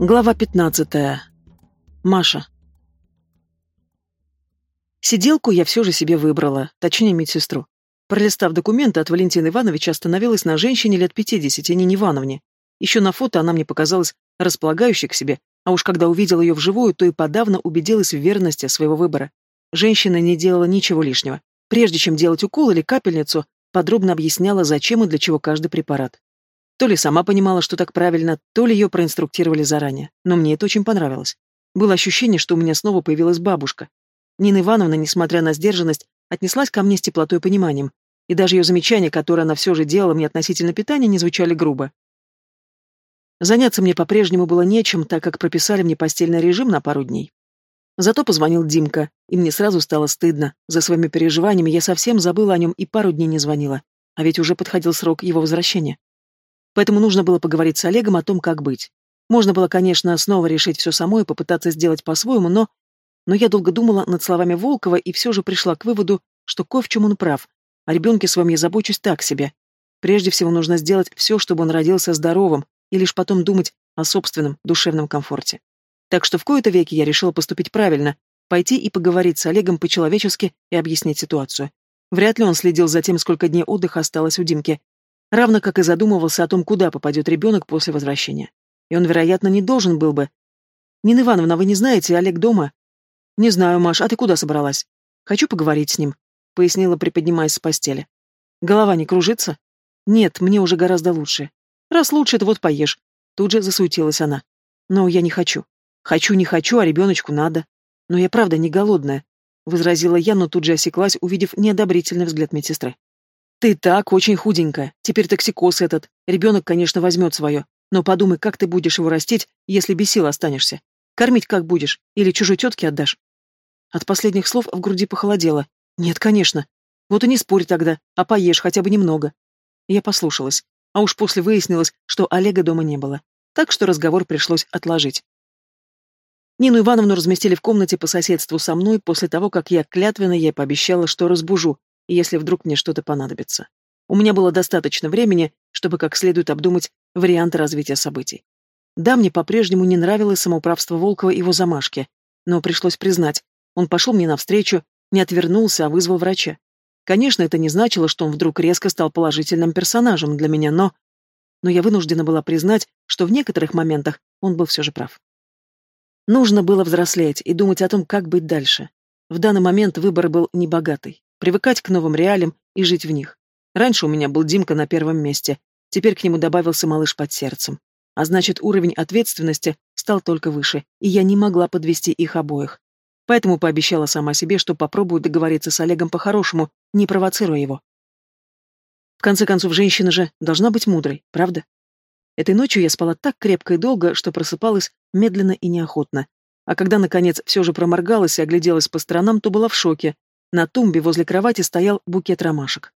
Глава 15. Маша. Сиделку я все же себе выбрала, точнее медсестру. Пролистав документы от Валентина Ивановича, остановилась на женщине лет 50, а не Ивановне. Еще на фото она мне показалась располагающей к себе, а уж когда увидела ее вживую, то и подавно убедилась в верности своего выбора. Женщина не делала ничего лишнего. Прежде чем делать укол или капельницу, подробно объясняла, зачем и для чего каждый препарат. То ли сама понимала, что так правильно, то ли ее проинструктировали заранее. Но мне это очень понравилось. Было ощущение, что у меня снова появилась бабушка. Нина Ивановна, несмотря на сдержанность, отнеслась ко мне с теплотой и пониманием. И даже ее замечания, которые она все же делала мне относительно питания, не звучали грубо. Заняться мне по-прежнему было нечем, так как прописали мне постельный режим на пару дней. Зато позвонил Димка, и мне сразу стало стыдно. За своими переживаниями я совсем забыла о нем и пару дней не звонила. А ведь уже подходил срок его возвращения. Поэтому нужно было поговорить с Олегом о том, как быть. Можно было, конечно, снова решить все самой и попытаться сделать по-своему, но... Но я долго думала над словами Волкова и все же пришла к выводу, что кое в чем он прав. О ребенке своем я забочусь так себе. Прежде всего нужно сделать все, чтобы он родился здоровым, и лишь потом думать о собственном душевном комфорте. Так что в кои-то веки я решила поступить правильно, пойти и поговорить с Олегом по-человечески и объяснить ситуацию. Вряд ли он следил за тем, сколько дней отдыха осталось у Димки, равно как и задумывался о том, куда попадет ребенок после возвращения. И он, вероятно, не должен был бы. «Нина Ивановна, вы не знаете, Олег дома?» «Не знаю, Маш, а ты куда собралась?» «Хочу поговорить с ним», — пояснила, приподнимаясь с постели. «Голова не кружится?» «Нет, мне уже гораздо лучше». «Раз лучше, то вот поешь». Тут же засуетилась она. «Но я не хочу. Хочу, не хочу, а ребеночку надо. Но я правда не голодная», — возразила я, но тут же осеклась, увидев неодобрительный взгляд медсестры. Ты так очень худенькая. Теперь токсикоз этот. Ребенок, конечно, возьмет свое. Но подумай, как ты будешь его растить, если без сил останешься. Кормить как будешь? Или чужой тетке отдашь? От последних слов в груди похолодело. Нет, конечно. Вот и не спорь тогда, а поешь хотя бы немного. Я послушалась. А уж после выяснилось, что Олега дома не было. Так что разговор пришлось отложить. Нину Ивановну разместили в комнате по соседству со мной после того, как я клятвенно ей пообещала, что разбужу, если вдруг мне что-то понадобится. У меня было достаточно времени, чтобы как следует обдумать варианты развития событий. Да, мне по-прежнему не нравилось самоуправство Волкова и его замашки, но пришлось признать, он пошел мне навстречу, не отвернулся, а вызвал врача. Конечно, это не значило, что он вдруг резко стал положительным персонажем для меня, но... Но я вынуждена была признать, что в некоторых моментах он был все же прав. Нужно было взрослеть и думать о том, как быть дальше. В данный момент выбор был небогатый привыкать к новым реалиям и жить в них. Раньше у меня был Димка на первом месте, теперь к нему добавился малыш под сердцем. А значит, уровень ответственности стал только выше, и я не могла подвести их обоих. Поэтому пообещала сама себе, что попробую договориться с Олегом по-хорошему, не провоцируя его. В конце концов, женщина же должна быть мудрой, правда? Этой ночью я спала так крепко и долго, что просыпалась медленно и неохотно. А когда, наконец, все же проморгалась и огляделась по сторонам, то была в шоке, на тумбе возле кровати стоял букет ромашек.